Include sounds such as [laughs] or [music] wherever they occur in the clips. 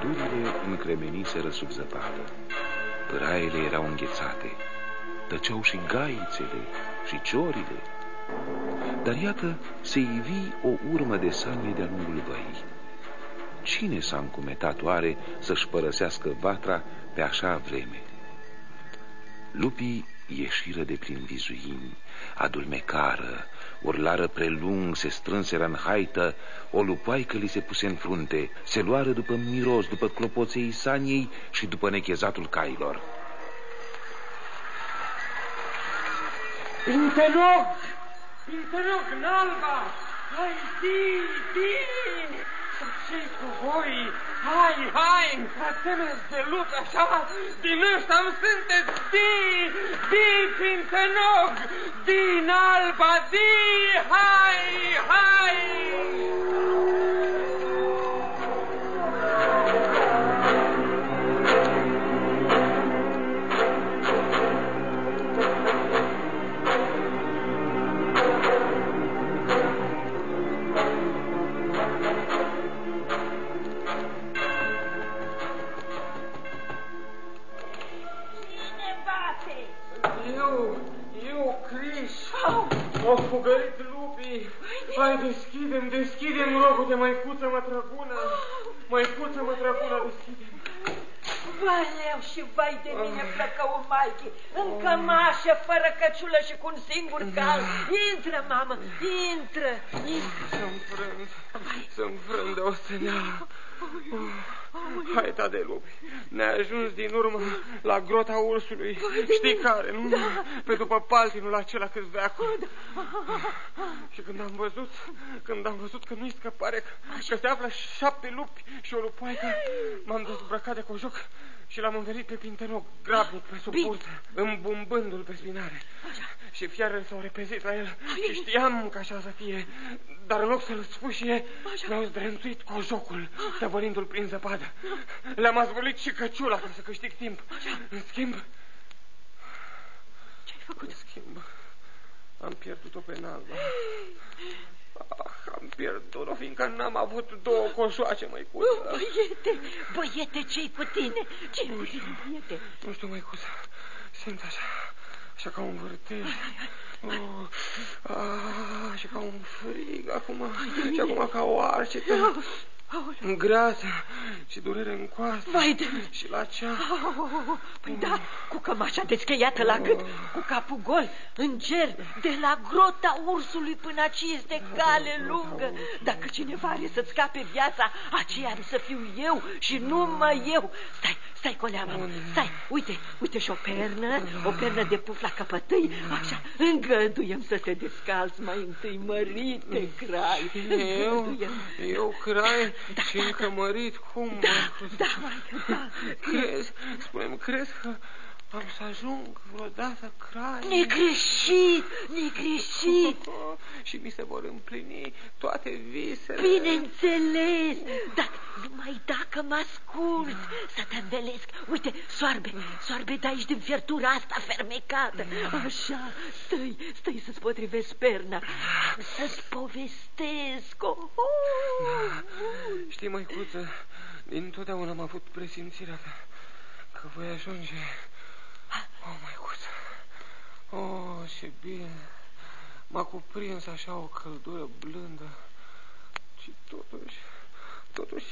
Pădurile încremeniseră sub zăpadă. Pâraiele erau înghețate. Tăceau și gaițele și ciorile. Dar iată, se ivi o urmă de sanie de-a lungul văii. Cine s-a încumetat oare să-și părăsească vatra pe așa vreme? Lupii ieșiră de prin vizuini, adulmecară, urlară prelung, se strânseră în haită, o lupaică li se puse în frunte, se luară după miros, după clopoței saniei și după nechezatul cailor. Pintenog! Pintenog, nalba! Hai, di, di! Ce cu voi? Hai, hai, temeți de lup așa, din ăsta îmi sunteți di, di, Pintenog, din alba, di, hai, hai! Au fugărit lupii. Hai, deschidem, deschidem, rogul de măicuță mătrăgună. Măicuță mătrăgună, deschidem. Valeu și vai de mine, o maiche, în cămașă, fără căciulă și cu un singur cal. Intră, mamă, intră, intră. Sunt frânt, sunt frânt de o străneală. Hai, ta de lupi, ne-a ajuns din urmă la grota ursului. Știi care, nu? Da. Pe după paltinul acela cât veacul. Da. Și când am văzut, când am văzut că nu-i scăpare, că se află șapte lupi și o lupoaică, m-am dezbrăcat de cojoc și l-am învelit pe Pintenog grabnic pe sub burtă, îmbumbându-l pe spinare. Așa. Și fiarele s-au repezit la el Ai. și știam că așa să fie, dar în loc să-l sfâșie, mi-au zdrențuit cojocul, tăvălindu-l prin zăpadă. Le-am azvălit și căciula ca să câștig timp. Așa. În schimb... Ce-ai făcut? În schimb, am pierdut-o pe nalba. Ah, am pierdut-o, fiindcă n-am avut două coșoace, măicuță. Oh, băiete, băiete, ce-i cu tine? ce cu tine, băiete? Nu știu, măicuță, simt așa, așa ca un vârtej. Oh, ah, și ca un frig acum, și acum ca o arcetă. În greață și durere în coastă Vai de... și la cea. Oh, păi da, cu cămașa descheiată la gât, cu capul gol, în cer, de la grota ursului până aici este cale lungă. Dacă cineva are să-ți scape viața, aceea are să fiu eu și numai eu. Stai, Stai, coleama, stai, uite, uite și o pernă, o pernă de puf la căpătâi, așa, îngăduiem să te descalți mai întâi, mărite, crai. Eu, eu, crai da, și încă mărit, cum? Da, da, mai, da. Crezi, spune-mi, crezi că am să ajung vreodată crai. Negreșit, negreșit. [laughs] și mi se vor împlini toate visele. Bineînțeles, dar numai dacă mă ascult să te învelesc. Uite, soarbe, soarbe de aici din fiertura asta fermecată. Așa, stai, stai să-ți potrivesc perna, să-ți povestesc. Oh, oh. Da. Știi, măicuță, din totdeauna am avut presimțirea că, că voi ajunge Oh, măicuță, oh, ce bine. M-a cuprins așa o căldură blândă și totuși, totuși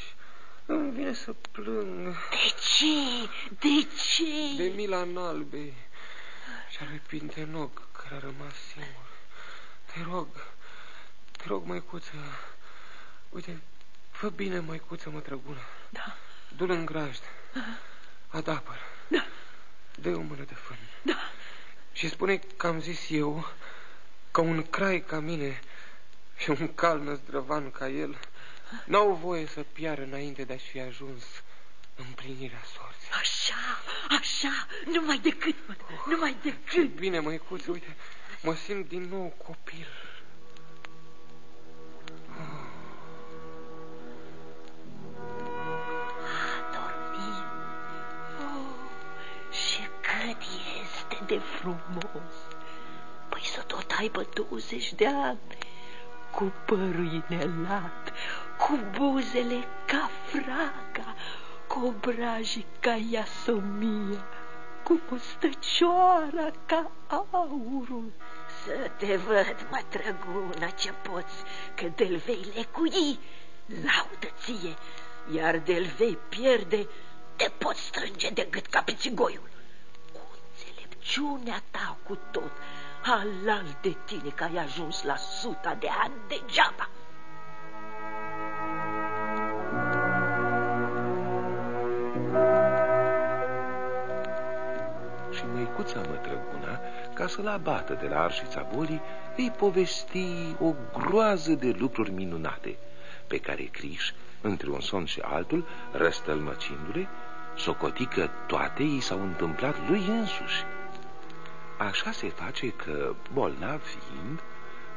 îmi vine să plâng. De ce? De ce? De mila în albei și al lui nog care a rămas singur. Te rog, te rog, măicuță, uite, fă bine, măicuță, mă drăgună. Da. Du-l în grajd, adapă Da dă o mână de fân. Da. Și spune că am zis eu că un crai ca mine și un cal năzdrăvan ca el n-au voie să piară înainte de a-și fi ajuns împlinirea sorții. Așa, așa, numai decât, mă, numai decât. Bine, măicuță, uite, mă simt din nou copil. De frumos. Păi să tot aibă 20 de ani, cu părul inelat, cu buzele ca fraga, cu obrajii ca Iasomia, cu mustăcioara ca aurul. Să te văd, mă trăgună, ce poți, că de-l vei lecui, laudă ție, iar de-l vei pierde, te poți strânge de gât ca pițigoiul. Cu înțelepciunea ta cu tot, halal de tine că ai ajuns la suta de ani degeaba. Și măicuța mătrăguna, ca să-l abată de la arșița bolii, îi povesti o groază de lucruri minunate, pe care Criș, între un somn și altul, răstălmăcindu-le, socotică toate i s-au întâmplat lui însuși. Așa se face că, bolnav fiind,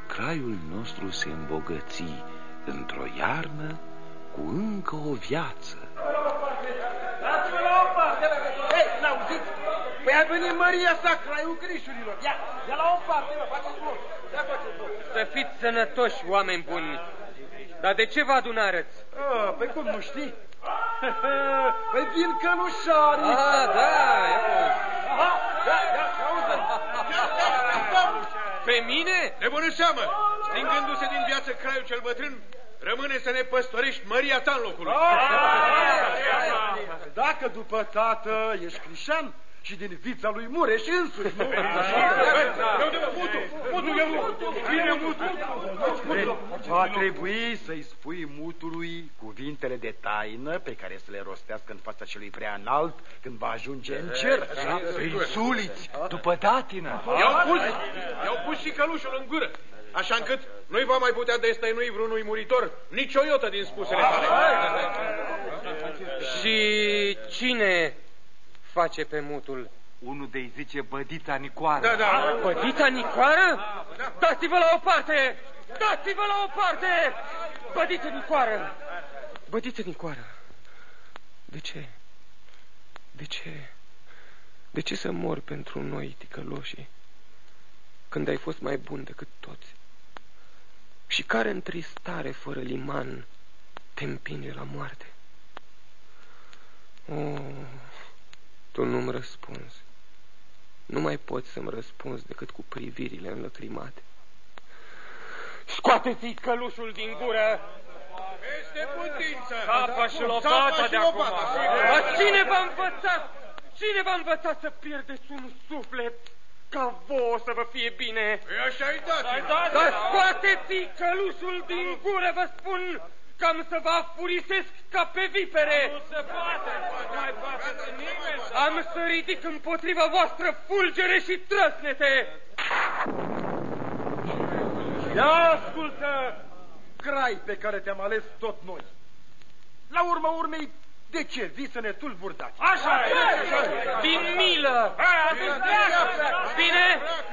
craiul nostru se îmbogăți într-o iarnă cu încă o viață. Dați-vă la o parte! Hei, n-auziți? Păi a venit Maria sa, craiul grișurilor. Ia, ia la o parte, mă, faceți loc. Ia faceți loc. Să fiți sănătoși, oameni buni. Dar de ce vă adunarăți? Ah, păi cum nu știi? [laughs] păi vin călușarii. Ah, da, ia Aha, ia, ia, ia uite. Pe mine? De bună seamă! Stingându-se din viață craiul cel bătrân, rămâne să ne păstorești măria ta în locul lui. Dacă după tată ești crișan și din vița lui Mureș însuși, nu? Mutu, mutu, mutu, bine mutu. Va trebui să-i spui mutului cuvintele de taină pe care să le rostească în fața celui prea înalt când va ajunge în cer. Îi suliți după datină. I-au pus, i-au pus și călușul în gură. Așa încât nu-i va mai putea destăinui vreunui muritor nici o iotă din spusele tale. Și cine face pe mutul? Unul de-i zice bădița Nicoară. Da, da. Bădita Nicoară? Dați-vă la o parte! Dați-vă la o parte! Bădiță Nicoară! Bădiță Nicoară! De ce? De ce? De ce să mor pentru noi, ticăloșii, când ai fost mai bun decât toți? Și care întristare fără liman te împinge la moarte? Oh, tu nu-mi răspunzi. Nu mai poți să-mi răspunzi decât cu privirile înlăcrimate. Scoateți-i călușul din gură! Este putință. Sapa și Sapa lopata și de acum! lopata, sigur. Dar cine v-a învățat? Cine v-a învățat să pierdeți un suflet ca vouă să vă fie bine? Păi așa-i dat. Dar scoateți călușul din gură, vă spun, cam să vă afurisesc ca pe vipere. Nu se poate, nu mai poate nimeni. Am să ridic împotriva voastră fulgere și trăsnete. Ia ascultă, crai pe care te-am ales tot noi. La urma urmei, de ce vii să ne tulburi daci? Așa Din milă. Bine,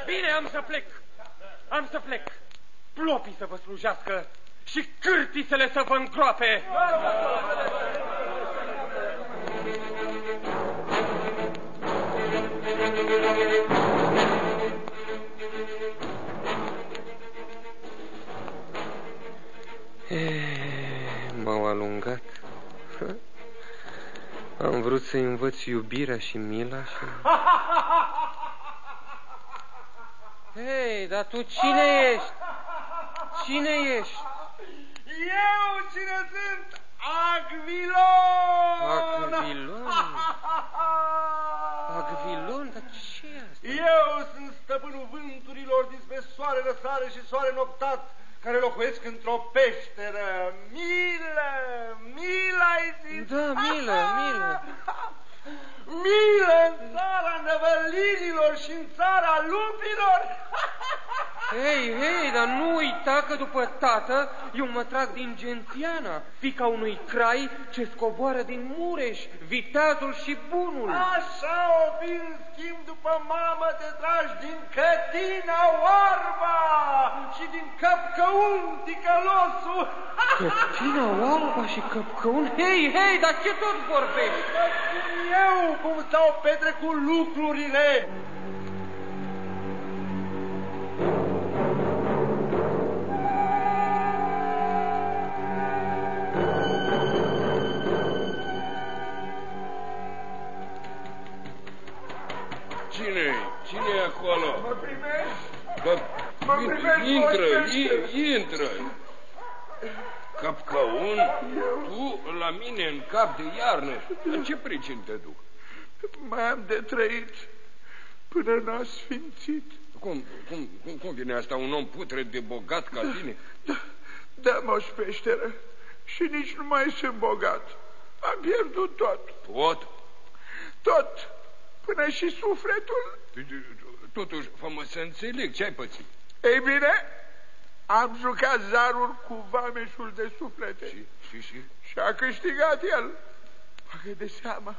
bine, am să plec. Am să plec. Plopii să vă slujească și cârtițele să vă îngroape. Eh, M-au alungat. Am vrut să învăț iubirea și mila și... Hei, dar tu cine ești? Cine ești? Eu cine sunt? Agvilon! Agvilon? Agvilon? [laughs] Dar ce e asta? Eu sunt stăpânul vânturilor dinspre soare răsare și soare noptat, care locuiesc într-o peșteră. Milă! Milă ai zis? Da, milă, milă. [laughs] Milă în țara năvălirilor și în țara lupilor! [laughs] Hei, hei, dar nu uita că după tată eu mă trag din Gentiana, fica unui crai ce scoboară din Mureș, viteazul și bunul. Așa o fi în schimb după mamă te tragi din cătina oarba și din căpcăun ticălosul. [laughs] Cătina oalba și căpcăun? Hei, hei, dar ce tot vorbești? Eu cum s-au petrecut lucrurile. Bă, intră, intră. Capcaun, tu la mine în cap de iarnă. În ce pricină te duc? Mai am de trăit până n-a sfințit. Cum, cum, cum, cum vine asta un om putre de bogat ca da, tine? Da, da, moș peșteră. Și nici nu mai sunt bogat. Am pierdut tot. Tot? Tot. Până și sufletul. Păi, Totuși, fă să înțeleg, ce ai pățit? Ei bine, am jucat zarul cu vameșul de suflete. Și, și, și? Și a câștigat el. Bagă de seama,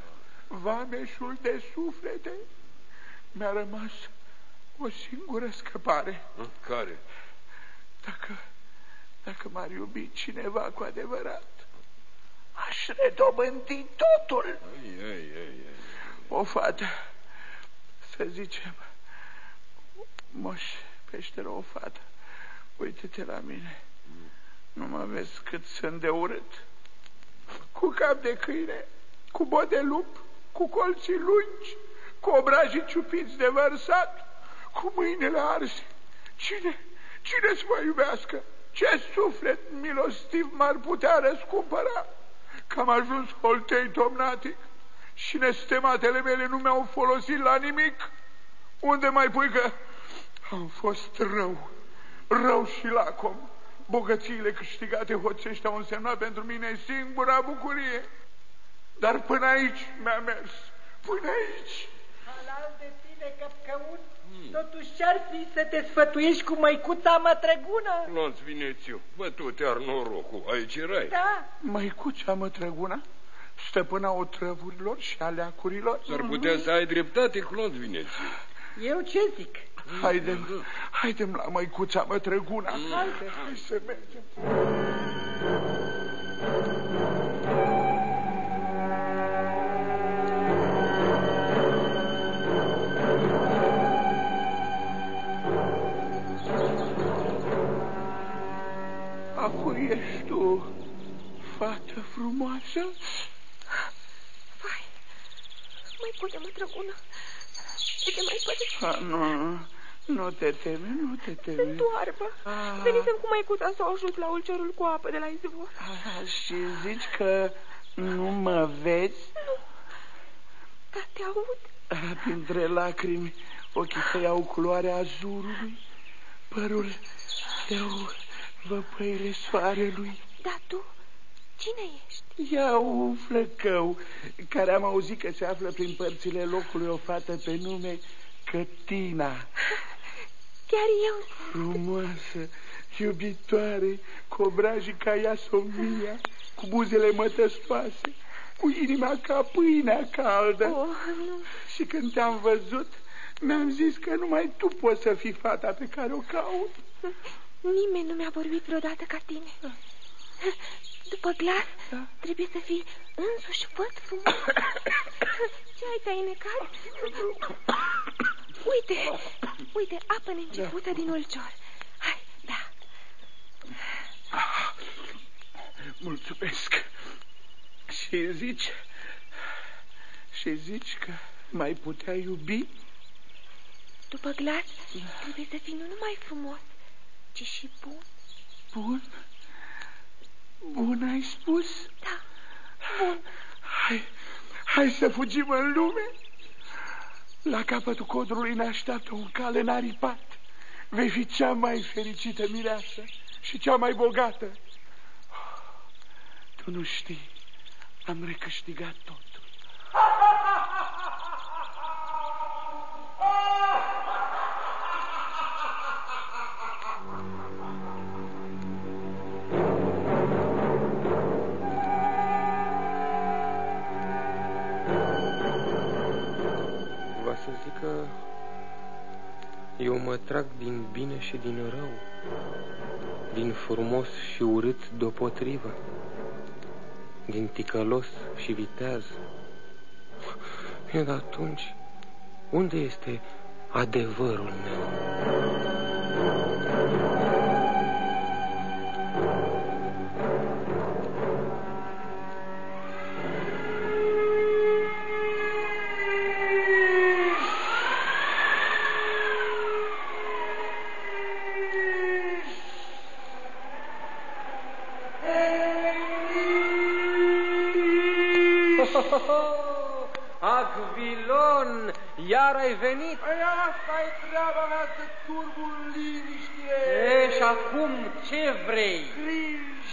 vameșul de suflete mi-a rămas o singură scăpare. Care? Dacă, dacă m-ar iubi cineva cu adevărat, aș redobândi totul. Ai, ai, ai, ai. O fată, să zicem, moș peșteră, o fată, uite-te la mine, nu mă vezi cât sunt de urât, cu cap de câine, cu bot de lup, cu colții lungi, cu obrajii ciupiți de vărsat, cu mâinile arse. Cine, cine să mă iubească? Ce suflet milostiv m-ar putea răscumpăra? Că am ajuns holtei domnatic și nestematele mele nu mi-au folosit la nimic. Unde mai pui că am fost rău, rău și lacom. Bogățiile câștigate hoțești au însemnat pentru mine singura bucurie. Dar până aici mi-a mers, până aici. Halal de tine, căpcăun, totuși ce-ar fi să te sfătuiești cu măicuța mătrăgună? Clonț Vinețiu, bă, tu te-ar norocul, aici erai. Da, Măicuța mătrăguna, stăpâna otrăvurilor și aleacurilor. S-ar putea să ai dreptate, Clonț Vinețiu. eu ce zic? Haidem, haidem la măicuța mătrăguna. Haide. Hai să mergem. A cui ești tu, fată frumoasă? Vai, mai pune mă drăgună. De te mai părești? A, nu, nu te teme, nu te teme. Sunt oarbă. Ah. Venisem cu maicuța să o ajut la ulcerul cu apă de la izvor. A, și zici că nu mă vezi? Dar te aud. A, Printre lacrimi, ochii tăi au culoarea azurului, părul tău văpăile soarelui. Dar tu, cine ești? Ia un flăcău, care am auzit că se află prin părțile locului o fată pe nume Cătina, [laughs] Chiar eu. frumoasă, iubitoare, cu obrajii ca ea somnia, cu buzele mătăstoase, cu inima ca pâinea caldă. Oh, nu. Și când te-am văzut, mi-am zis că numai tu poți să fii fata pe care o caut. Nimeni nu mi-a vorbit vreodată ca tine. După glas, Da. trebuie să fii însuși văd frumos. [coughs] Ce ai te-ai necat? Uite, uite, apă neîncepută din ulcior. Hai, da. Mulțumesc. Și zici, și zici că mai putea iubi? După glas, trebuie să fii nu numai frumos, ci și bun. Bun? Bun ai spus? Da, bun. Hai, hai să fugim în lume. La capătul codrului ne așteaptă un cale naripat. Vei fi cea mai fericită mireasă și cea mai bogată. Tu nu știi, am recâștigat totul. Să zic că eu mă trag din bine și din rău, din frumos și urât deopotrivă, din ticălos și viteaz. E, dar atunci, unde este adevărul meu? Iar ai venit? Păi asta e treaba mea să turbul liniște. E, și acum ce vrei? Criș.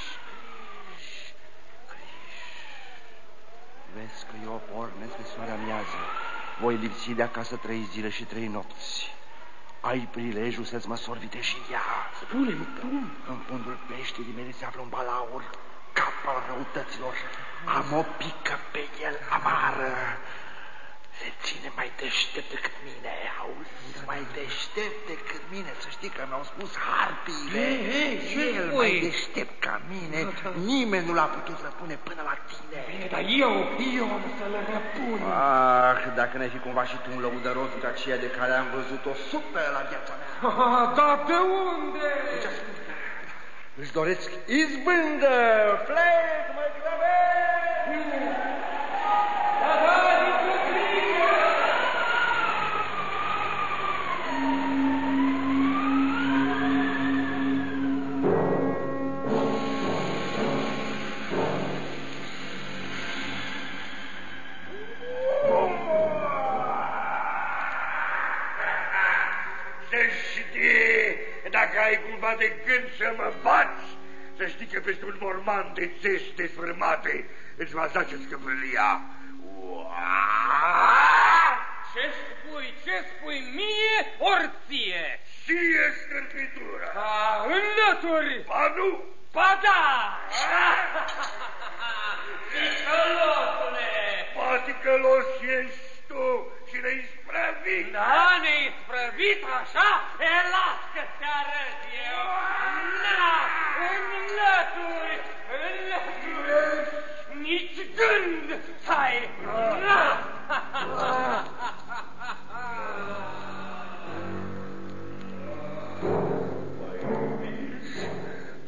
Vezi că eu pornesc pe soarea miază. Voi lipsi de acasă trei zile și trei nopți. Ai prilejul să-ți măsori vitejia. Spune-mi cum? În fundul peșterii mele se află un balaur, cap al răutăților. Am o pică pe el amară. Se ține mai deștept decât mine, auzi? Mai deștept decât mine, să știi că mi-au spus harpiile. Ei, ei, ce El spui? mai deștept ca mine, nimeni nu l-a putut răpune până la tine. Bine, dar eu, eu am să-l răpun. Ah, dacă n-ai fi cumva și tu un lăudăros ca aceea de care am văzut-o supă la viața mea. Ah, dar de unde? Îți doresc izbândă, plec mai degrabă! Dacă ai cumva de gând să mă bați, să știi că peste un morman de țești desfrâmate îți va zace scăpâlia. Ce spui, ce spui mie, ori ție? Ție scârpitura. Ca înlături! Ba nu, Ba da! Ticălosule! paticălos ești tu și neispravit. Da, neisprăvit așa? E, las că te arăt eu! Na, înlături, înlături! Nici gând să ai! Na!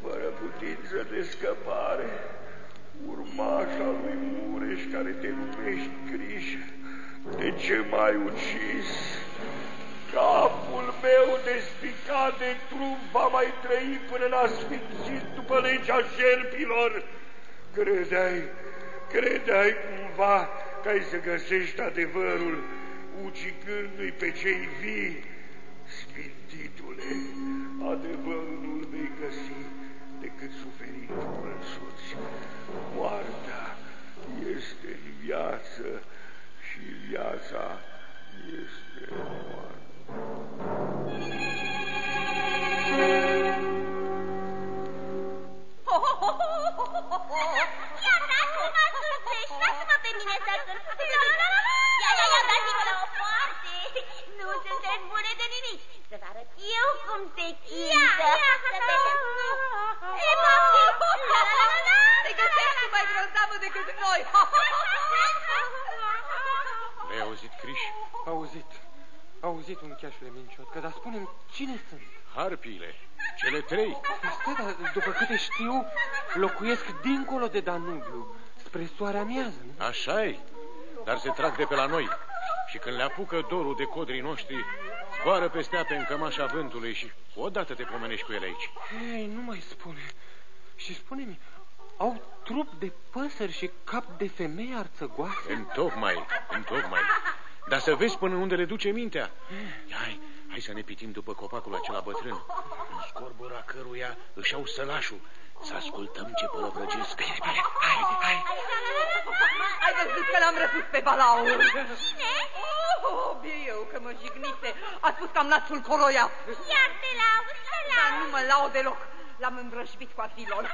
fără putință de scăpare, urmașa lui Mureș care te numești Criș, de ce m-ai ucis? Capul meu despicat de trup va mai trăi până în asfințit după legea șerpilor. Credeai, credeai cumva că ai să găsești adevărul, ucigându-i pe cei vii, Sfintitule, adevărul nu-l vei găsi locuiesc dincolo de Danubiu, spre soarea miază, nu? așa e, dar se trag de pe la noi. Și când le apucă dorul de codrii noștri, zboară peste ape în cămașa vântului și odată te pomenești cu ele aici. Ei, nu mai spune. Și spune-mi, au trup de păsări și cap de femeie arțăgoasă? Întocmai, întocmai. Dar să vezi până unde le duce mintea. Hai, hai să ne pitim după copacul acela bătrân, în scorbura căruia își au sălașul. Să ascultăm ce pălăvrăgesc. Bine, bine, hai, hai. Ai văzut că l-am răpus pe balaur. Cine? Oh, bine eu că mă jignise. A spus că am nasul coroiat. Iar te laud, te Dar laud. nu mă laud deloc. L-am îmbrășbit cu afilon.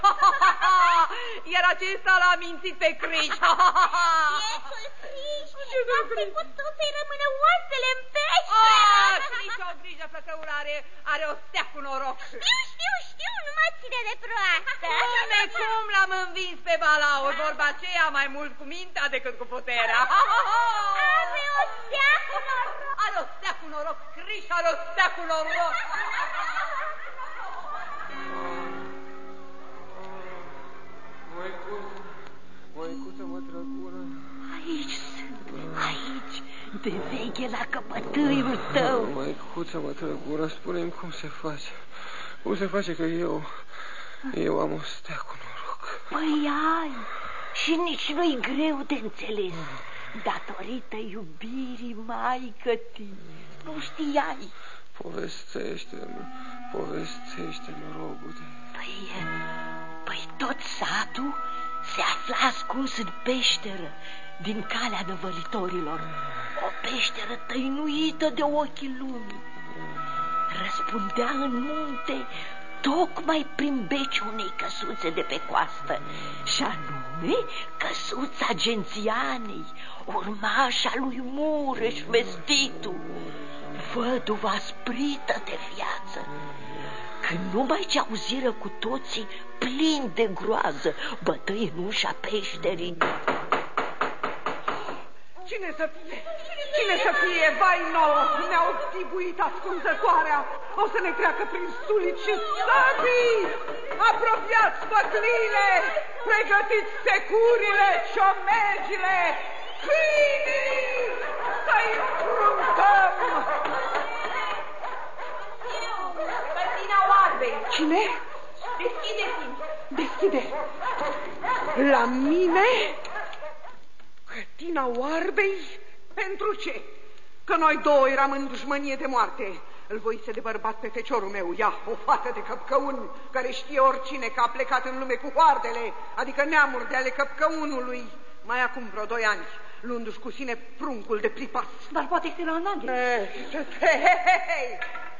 [laughs] Iar acesta l-a mințit pe Criș. [laughs] Bietul Criș, n-am trecut tu să-i rămână oasele în pește. Ah, Criș, o grijă, făcăul are, are o stea cu noroc. Știu, știu, știu, nu mă ține de proastă. Cum de cum l-am învins pe balaur, vorba aceea mai mult cu mintea decât cu puterea. [laughs] Are o stea cu noroc. Are o stea cu noroc, Criș are o stea cu noroc. Măicuță, măicuță, mă drăgună. Aici sunt, aici, de veche la căpătâiul tău. Măicuță, mă drăgună, spune-mi cum se face. Cum se face că eu, eu am o stea cu noroc. Păi ai, și nici nu-i greu de înțeles, datorită iubirii maică Nu știai. Povestește-mi, povestește-mi, rogute. Păi, păi tot satul se afla ascuns în peșteră din calea năvălitorilor. O peșteră tăinuită de ochii lumii. Răspundea în munte tocmai prin beci unei căsuțe de pe coastă, și anume căsuța gențianei, urmașa lui Mureș vestitul, văduva sprită de viață. Când numai ce auziră cu toții, plin de groază, bătăi în ușa peșterii. Cine să fie? Cine să fie? Vai nouă! Ne-au stibuit ascunzătoarea! O să ne treacă prin sulici și săbii! Apropiați făcline! Pregătiți securile, ciomegile! Câinii! Să-i înfruntăm! Cărtina oarbei! Cine? Deschide-mi! Deschide! La mine? Cătina oarbei? Pentru ce? Că noi două eram în dușmănie de moarte. Îl voise de bărbat pe feciorul meu, ea, o fată de căpcăun, care știe oricine că a plecat în lume cu hoardele, adică neamuri de ale căpcăunului, mai acum vreo doi ani, luându-și cu sine pruncul de pripas. Dar poate este la un angel.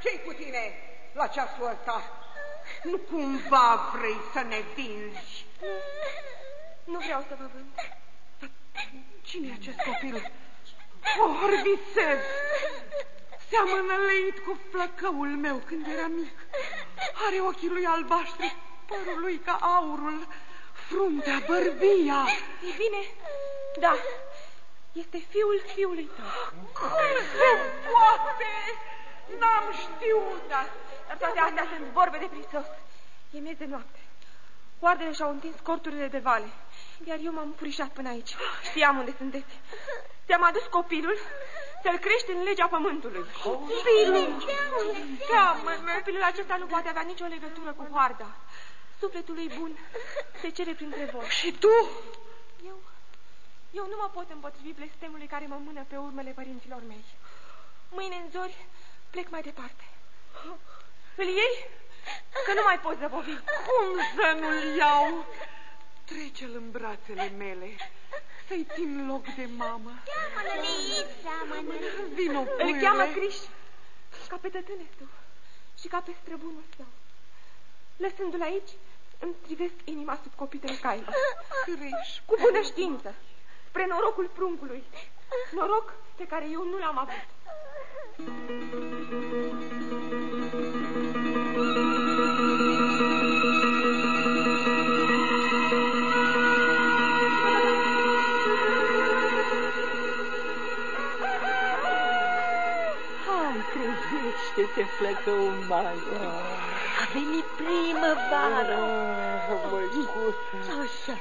Ce-i cu tine la ceasul ăsta? Nu cumva vrei să ne vinzi? Nu vreau să vă vând. Cine e acest copil? O visez! Seamănă leit cu flăcăul meu când era mic. Are ochii lui albaștri, părul lui ca aurul, fruntea, bărbia. E bine, da, este fiul fiului tău. Cum se poate? N-am știut. Da, dar toate astea sunt vorbe de prisos. E miez de noapte. Oardele și-au întins corturile de vale, iar eu m-am furișat până aici. Știam unde sunteți. Ți-am adus copilul să-l crești în legea pământului. Copilul? Seamănă. Copilul acesta nu poate avea nicio legătură cu hoarda. Sufletul lui bun se cere printre voi. Și tu? Eu, eu nu mă pot împotrivi blestemului care mă mână pe urmele părinților mei. Mâine în zori plec mai departe. Îl iei? Că nu mai pot zăbovi. Cum să nu-l iau? Trece-l în brațele mele. Să-i țin loc de mamă. Seamănă, Leit, seamănă. Vino, puiule. Îl cheamă Criș, ca pe tătânetul și ca pe străbunul său. Lăsându-l aici, îmi trivesc inima sub copitele cailor. Criș. Cu bună știință, spre norocul pruncului. Noroc pe care eu nu l-am avut. Hai, trezește-te, flăcău mai. A venit primăvara. Măicuță, Așa.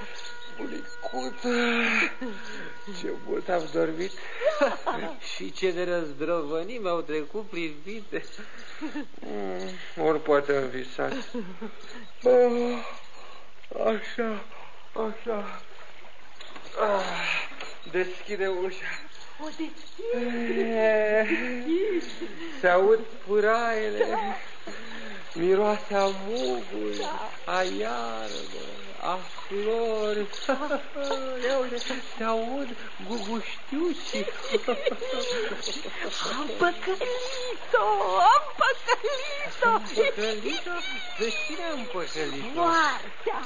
bunicuță, ce mult am dormit și ce de răzdrăvănii mi-au trecut prin minte. Mm, ori poate am visat. Oh, așa, așa. Ah, deschide ușa. O deschid. Se aud furaiele, miroase a muguri, a iarbă, a flori. [laughs] Ia uite, se aud guguștiuții. [laughs] Am păcălit-o, am păcălit-o. Am păcălit-o? De cine am păcălit-o? Moartea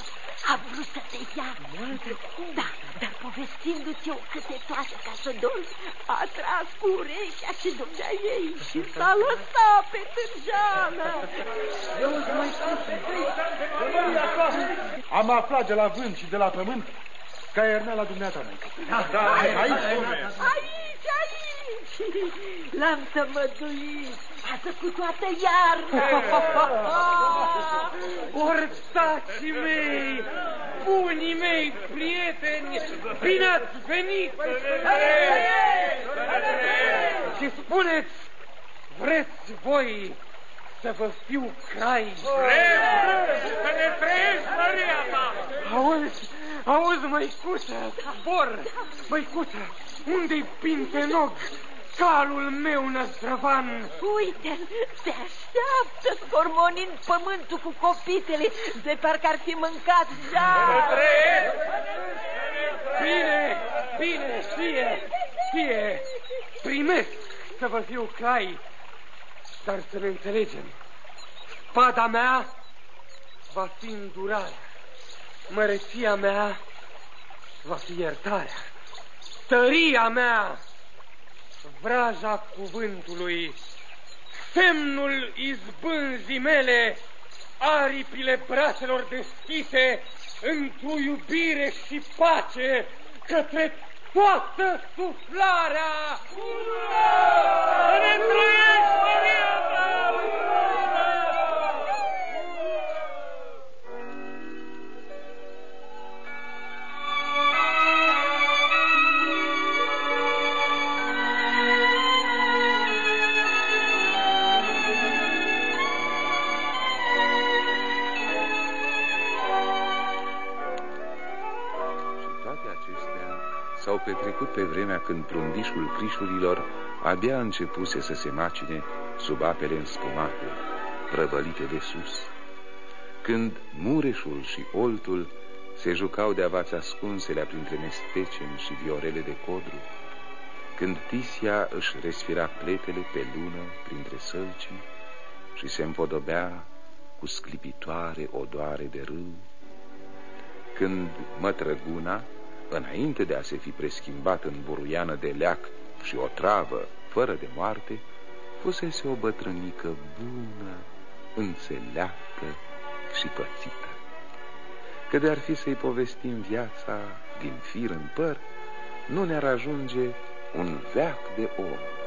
a vrut să te ia. Da, dar povestindu-ți eu câte toate ca să dormi, a tras cu urechea și dumnea ei și s-a lăsat pe târgeană. Am aflat de la vânt și de la pământ ca la dumneata mea. Da, aici, Aici, aici! L-am tămăduit, asta cu toată iarna. [laughs] Ortații mei, bunii mei, prieteni, bine ați venit! Și spuneți, vreți voi să vă fiu crai? Vrem să ne trăiești, Maria ta! Auzi, auzi, măicuță, Bor, măicuță, unde-i Pintenog? Calul meu năzdrăvan. Uite, se așteaptă scormonind pământul cu copitele, de parcă ar fi mâncat deja. Bine, bine, fie, fie, primesc să vă fiu cai, dar să ne înțelegem. Spada mea va fi îndurarea, măreția mea va fi iertarea, tăria mea vraja cuvântului, semnul izbânzii mele, aripile brațelor deschise într-o iubire și pace către toată suflarea. Ura! Să ne petrecut pe vremea când prundișul crișurilor abia începuse să se macine sub apele înspumate, prăvălite de sus, când mureșul și oltul se jucau de avați ascunselea printre mesteceni și viorele de codru, când Tisia își respira pletele pe lună printre sălcii și se împodobea cu sclipitoare odoare de râu, când mătrăguna, înainte de a se fi preschimbat în buruiană de leac și o travă fără de moarte, fusese o bătrânică bună, înțeleaptă și pățită. Că de-ar fi să-i povestim viața din fir în păr, nu ne-ar ajunge un veac de om.